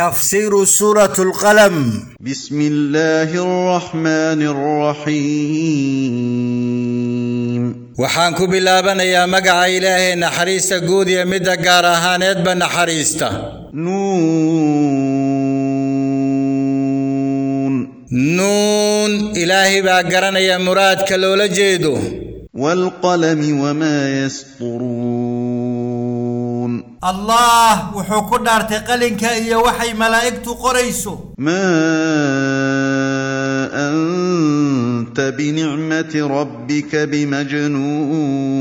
تفسير سورة القلم. بسم الله الرحمن الرحيم. وحانك بلابن يا مقع إلهي نحريس قود يمد قارهان يدب نحريس نون. نون. إلهي باقران يا مراد كلولا جيدو. والقلم وما يسطرون. الله وحكو دارت قلنك إيا وحي ملائكت قريسو ما أنت بنعمة ربك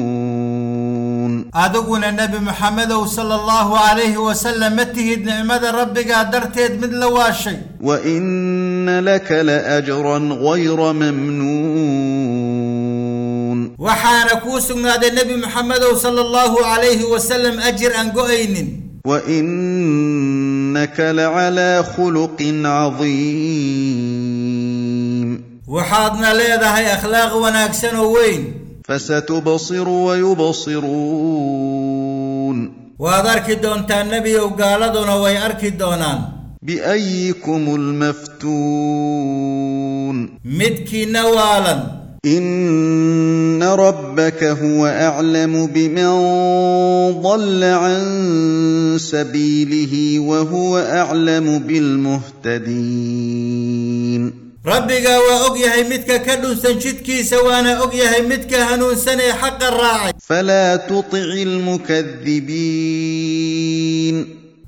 بمجنون أدقنا النبي محمد صلى الله عليه وسلم اتهد نعمة ربك درتيد من لواشي وإن لك لأجرا غير ممنون وحان كوسنا النبي محمد صلى الله عليه وسلم أجر أن قئن وإنك لعلى خلق عظيم. وحاضنا ليذا هي أخلاق وناكسن وين فستبصر ويبصرون. وأدرك الدون النبي وقال دون وي ويأرك دونان بأيكم المفتون. مدكي نوالا ان ربك هو اعلم بمن ضل عن سبيله وهو اعلم بالمهتدين ربك هو اغيهي متك كدن سنشدك سوانا اغيهي متك هنون سنة حق الراعي. فلا تطع المكذبين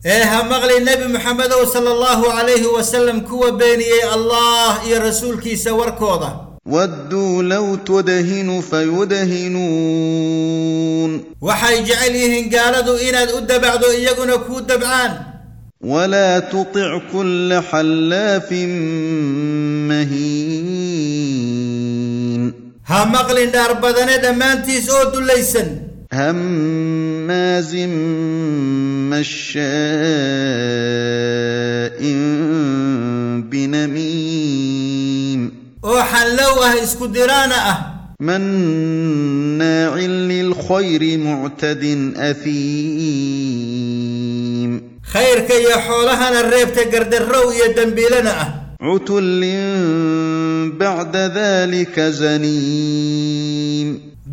ايها مغلي النبي محمد صلى الله عليه وسلم كوى بيني الله يا رسولك سوركوضه ودوا لو تدهن فيدهنون. وحي جعليهن قالدوا إن أدبعدوا إيقنا كودبعان ولا تطع كل حلاف مهين. هم أغلين دار بدنة دمانتيس أود ليسن. هماز مشاء بنمين وحلوه اسكدرانا آه مناع للخير معتد اثيم خير كي يحولها الريب تقرد الروية دنبيلنا لنا عتل بعد ذلك زنيم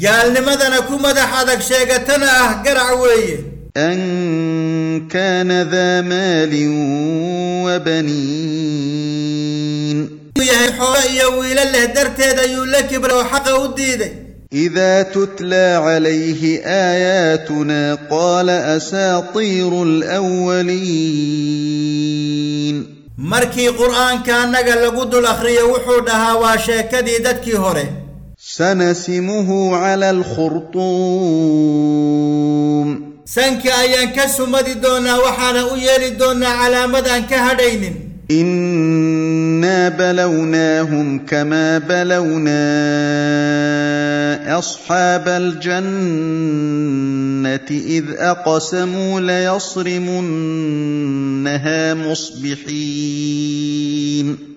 قال لماذا نكون مدح هذاك شيقتنا آه ان كان ذا مال وبنين يهي حوائي ويلا له درتيد يولك بلو حق وديدي إذا تتلى عليه آياتنا قال أساطير الأولين. مركي قرآن كان نقل لقد الأخرية وحودها وشاكدي دتكي هوري سنسمه على الخرطوم. سنك أيان كسو مدي دونا وحانا أيالي على مدى كهدين إنا بلوناهم كما بلونا أصحاب الجنة إذ أقسموا ليصرمنها مصبحين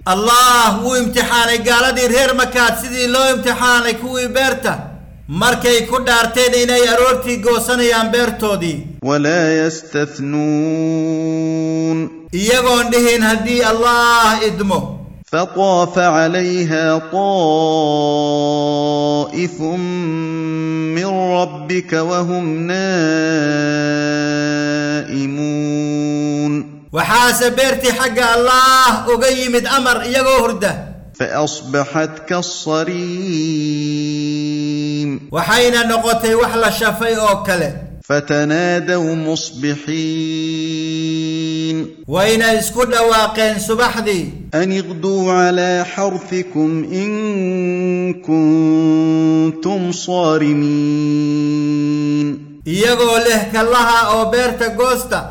الله هو امتحانك قال دي هير مكات سيدي لو امتحانك هو بيرتا. مركي كود عرتيني ناي أرورتي قوساني أمبرتو دي. ولا يستثنون. يغون دهين هدي الله إدمو فطاف عليها طائف من ربك وهم نائمون وحاسب بيرتي حق الله وقيمت أمر يغور ده فأصبحت كالصريم وحين نقطي وحل الشفيء أوكله. فتنادوا مصبحين وإن اسكت واقع سبحدي أن اغدوا على حرثكم إن كنتم صارمين. يقول لك الله أو بيرت قوستا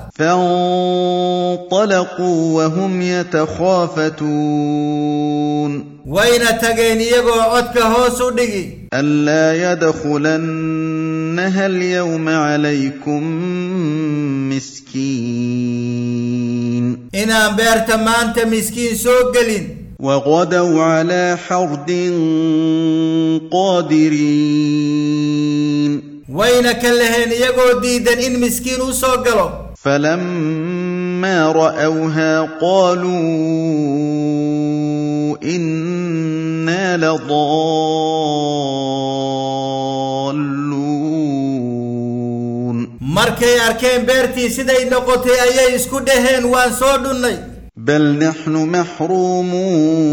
فانطلقوا وهم يتخافتون. وين تجيني يبو عدك هوسو ديجي ألا يدخلنها اليوم عليكم مسكين. إنا بيرت ما أنت مسكين سوقلين وغدوا على حرد قادرين. وين اللهين يقول ديدا إن مسكين سوقلو فلما راوها قالوا أنا لضالون مركي اركين بيرتي سيدي نقطي اي اسكو دهين وان بل نحن محرومون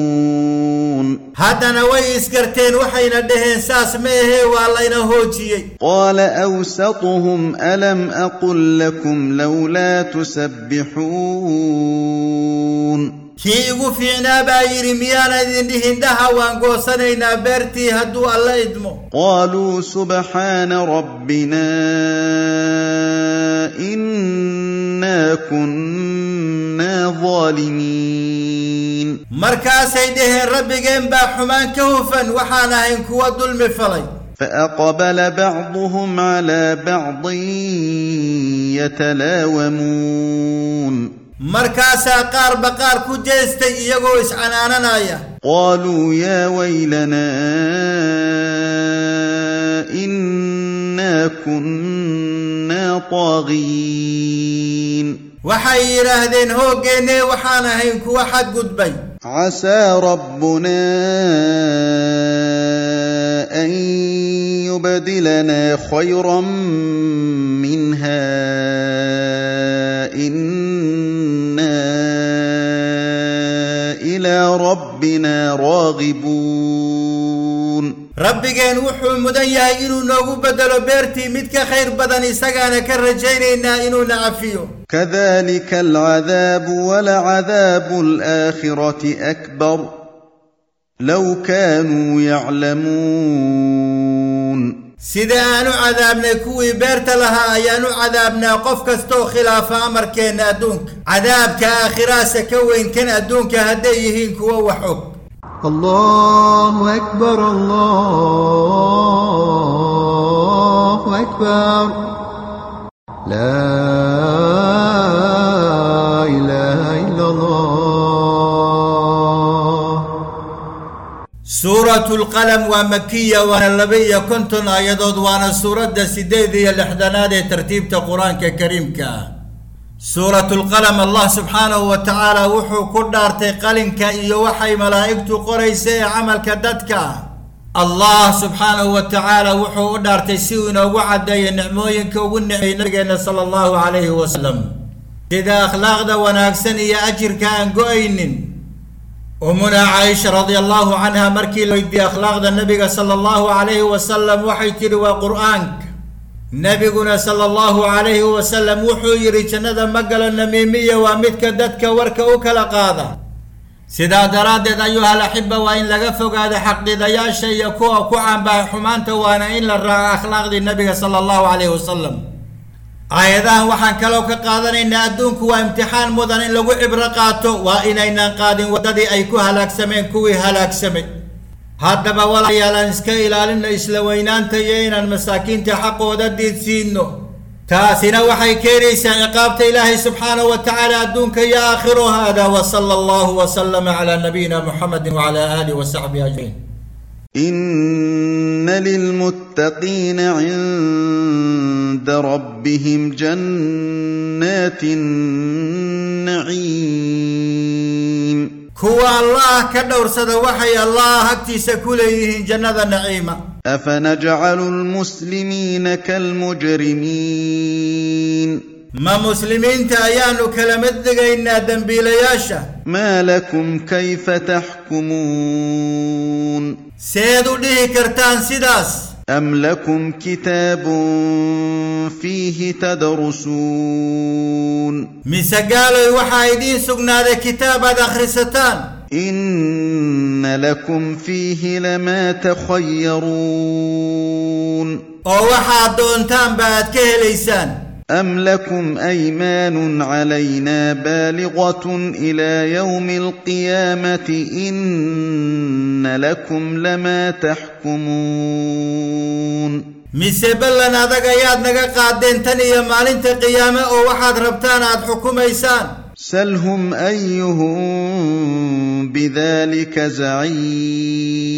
يعلمون. هذا ويس قرتين وحين دهن ساس ميه والله هوجي قال أوسطهم ألم أقل لكم لولا تسبحون. كي وفينا باير ميانا ذن دها وانقوصنين بارتي هدو الله إدمو قالوا سبحان ربنا إنا كنا ظالمين. مركا سيده ربكم با حمان كهفا وحانا انك ود المفلي فأقبل بعضهم على بعض يتلاومون. مركا ساقار بقار كجست يغو اسعنانايا قالوا يا ويلنا إنا كنا طاغين. وحي يرهدين هو قيني وحانا واحد وحد قدبي عسى ربنا أن يبدلنا خيرا منها. إنا إلى ربنا راغبون. ربي قين وحو مدنيا إنو نوغو بدلو بيرتي متك خير بدني سقانا كالرجين إنا إنو نعفيو. كذلك العذاب ولعذاب الآخرة أكبر. لو كانوا يعلمون. سيدانو عذابنا كوي بيرت لها ايانو عذابنا قف كستو خلاف أمر كينا دونك عذاب كاخرا سكون كينا دونك هديه كوا وحب الله أكبر الله أكبر. لا إله إلا الله. سورة القلم ومكية ونلبية كنتن أيضا وأنا سورة دا سديدي دي ترتيب تا قرآن كريمك سورة القلم الله سبحانه وتعالى وحو كل دارتي قلنك إيو وحي ملائكتو قريسي عمل كددك allah subxaanahu wa tacaala wuxuu u dhaartay si uu inoogu caddeeyo nicmooyinka ugu nicmay nabigeenna sala allahu calayhi wasalam sida akhlaaqda wanaagsan iyo ajirka aan go'aynin. Umuna caaisha radia allahu canha markii la weydiiyey akhlaaqda nabiga sala allahu calayhi wasalam waxay tidhi waa qur'aanka. Nebiguna sala allahu calayhi wasalam wuxuu yidhi jannada ma galo namiimiya waa midka dadka warka u kala qaada sidaa daraaddeed ayuhal axiba waa in laga fogaado xaqiidayaasha iyo kuwa ku caanbahay xumaanta waana in la raaco akhlaaqdii nabiga sala allahu calayhi wasalam aayadahan waxaan kaloo ka qaadanaynaa adduunku waa imtixaan mudan in lagu cibro qaato. Waa inaynaan qaadin waddadii ay ku halaagsameen kuwii halaagsamay haddaba walaalayaal iska ilaalino isla weynaanta iyo inaan masaakiinta xaqooda diidsiino تاسنا وحي كيريس عقابت إلهي سبحانه وتعالى الدنك يا آخر هذا وصلى الله وسلم على نبينا محمد وعلى آله وصحبه أجمعين. إن للمتقين عند ربهم جنات النعيم. هو الله كدور سدوحي الله اكتس كليه جنة النعيمة. أفنجعل المسلمين كالمجرمين؟ ما مسلمين تأيانوا كلمت دقينا دنبيل ياشا ما لكم كيف تحكمون؟ سيدو ليه كرتان سيداس. أم لكم كتاب فيه تدرسون؟ مسقالوا يوحا يدين سقنا ذا كتاب داخل خرستان. ان لكم فيه لما تخيرون أو حدونتم بعد كهليسان ام لكم ايمان علينا بالغه إلى يوم القيامه ان لكم لما تحكمون مسبلنا دغياد نغا قادنتن يا مالنت قيامه أو واحد ربتان عاد إنسان. سلهم ايهم بذلك زعيم.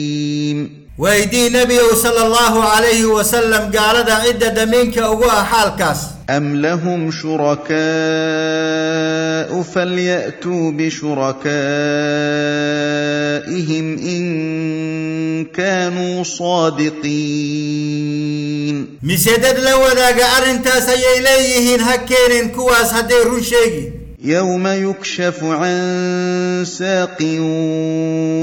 ويدي نبي صلى الله عليه وسلم قال ذا عدة منك أغوى حالكاس. أم لهم شركاء فليأتوا بشركائهم إن كانوا صادقين. مسيدد لو ذاك أرنتا سيئ إليهن هكين كواس هدير شيئ يوم يكشف عن ساق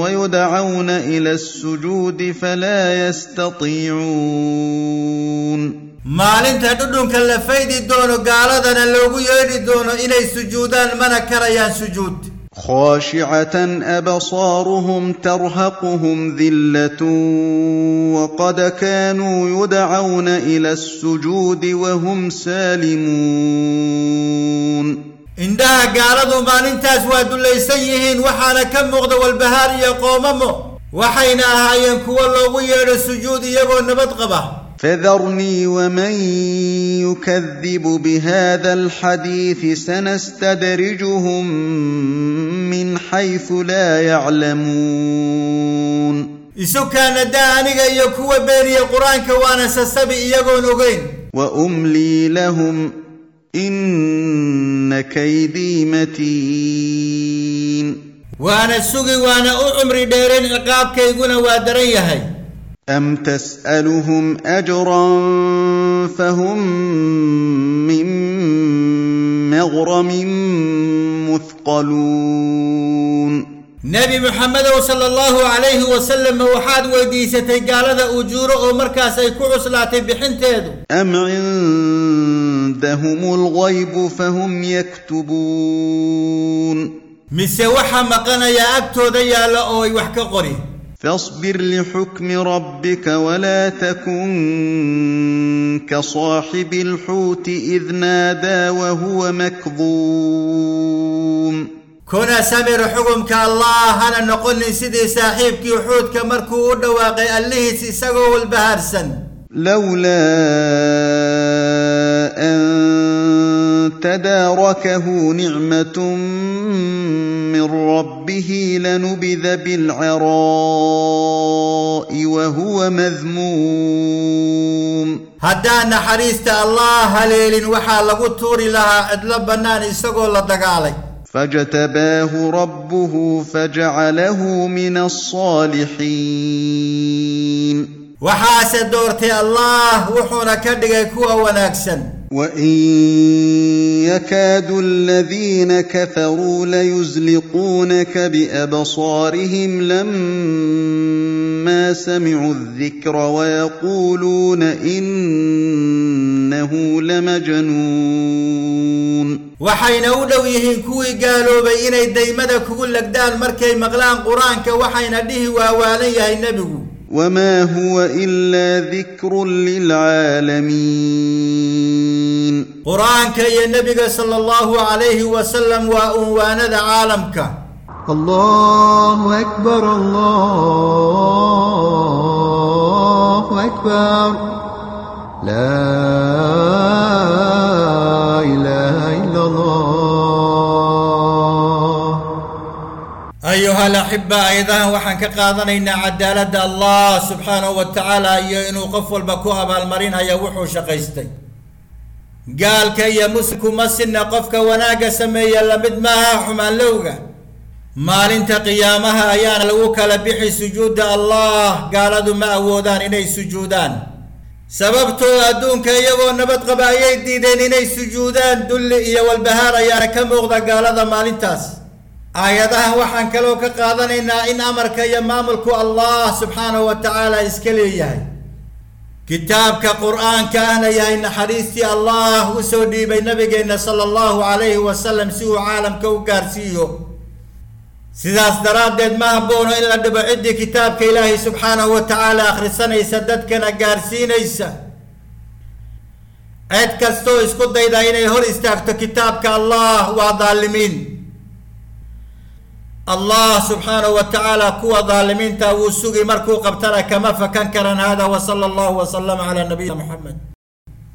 ويدعون إلى السجود فلا يستطيعون. ما لنت هدون كلا فايد الدون قال دانا لو يويد الدون إلى ما من كريا سجود. خاشعة أبصارهم ترهقهم ذلة وقد كانوا يدعون إلى السجود وهم سالمون. indhaha gaaladu maalintaas waa dullaysan yihiin waxaana ka muuqda walbahaar iyo qoomamo. Waxayna ahaayeen kuwo loogu yeedho sujuud iyagoo nabad qaba. Fadarnii waman yukadibu bihada alxadiidi sanastadrijuhum min xaysu laa yaclamuun. Isu kaanadaa aniga iyo kuwa beeniya qur'aanka waana sasabi iyagoon ogeyn. Wa umlii lahum إن كيدي متين. وأنا السوق وأنا عمري ديرين عقاب كيقونا وادرين يهي أم تسألهم أجرا فهم من مغرم مثقلون. نبي محمد صلى الله عليه وسلم وحاد وديسته قال هذا أجور أمركاس أي كعس لا تبحن تيدو أم عند عندهم الغيب فهم يكتبون. مسوحا مقنا يا أكتو ذي يا لأوي وحك فاصبر لحكم ربك ولا تكن كصاحب الحوت إذ نادى وهو مكظوم. كنا سمر حكمك الله أنا نقول سيدي لسيدي صاحبك وحوتك مركو ودواقي اللي سيساقو البهرسن لولا أَن تداركه نعمة من ربه لنبذ بالعراء وهو مذموم. هدان حريست الله هليل وحالك توري لها ادل بنان استقول لدقالي فجتباه ربه فجعله من الصالحين. وحاسد دورتي الله وحونا كدقيكوا وناكسن. وان يكاد الذين كفروا ليزلقونك بابصارهم لما سمعوا الذكر ويقولون انه لمجنون. وحين أولو يهن كوي قالوا بين ديمدك كل لك دال مركي مغلان قرآنك وحين اديه وآوالي يا النبي. وما هو إلا ذكر للعالمين قرآن كي النبي صلى الله عليه وسلم وأنوان ذا عالمك. الله أكبر الله أكبر. لا أكبر ayuha alaxiba ayadahan waxaan ka qaadanaynaa cadaaladda allah subxaanahu wa tacaala iyo inuu qof walba ku abaalmarinaya wuxuu shaqaystay gaalka iyo muslimku ma sinna qofka wanaagga sameeya la mid maaha xumaanlowga maalinta qiyaamaha ayaana lagu kala bixi sujuudda allah gaaladu ma awoodaan inay sujuudaan sababtoo adduunka iyagoo nabad qaba ayay diideen inay sujuudaan dulli iyo walbahaar ayaana ka muuqda gaalada maalintaas aayadahan waxaan kaloo ka qaadanaynaa in amarka iyo maamulku allah subxaanahu wa tacaala iska leeyahay. Kitaabka qur'aanka ahna yahay naxariistii allah u soo dhiibay nabigeenna sala allahu calayhi wasalam si uu caalamka u gaarsiiyo. Sidaas daraaddeed ma habboono in la dhibo ciddii kitaabka ilaahay subxaanahu wa tacaala akhrisanaysa dadkana gaarsiinaysa. Cid kastoo isku dayda inay hor istaagto kitaabka allah waa daalimiin allah subxaanahu wa tacaala kuwa daalimiinta wuu sugi markuu qabtana kama fakan karan hada wa sala allahu wasalama calaa nabiyina muxamed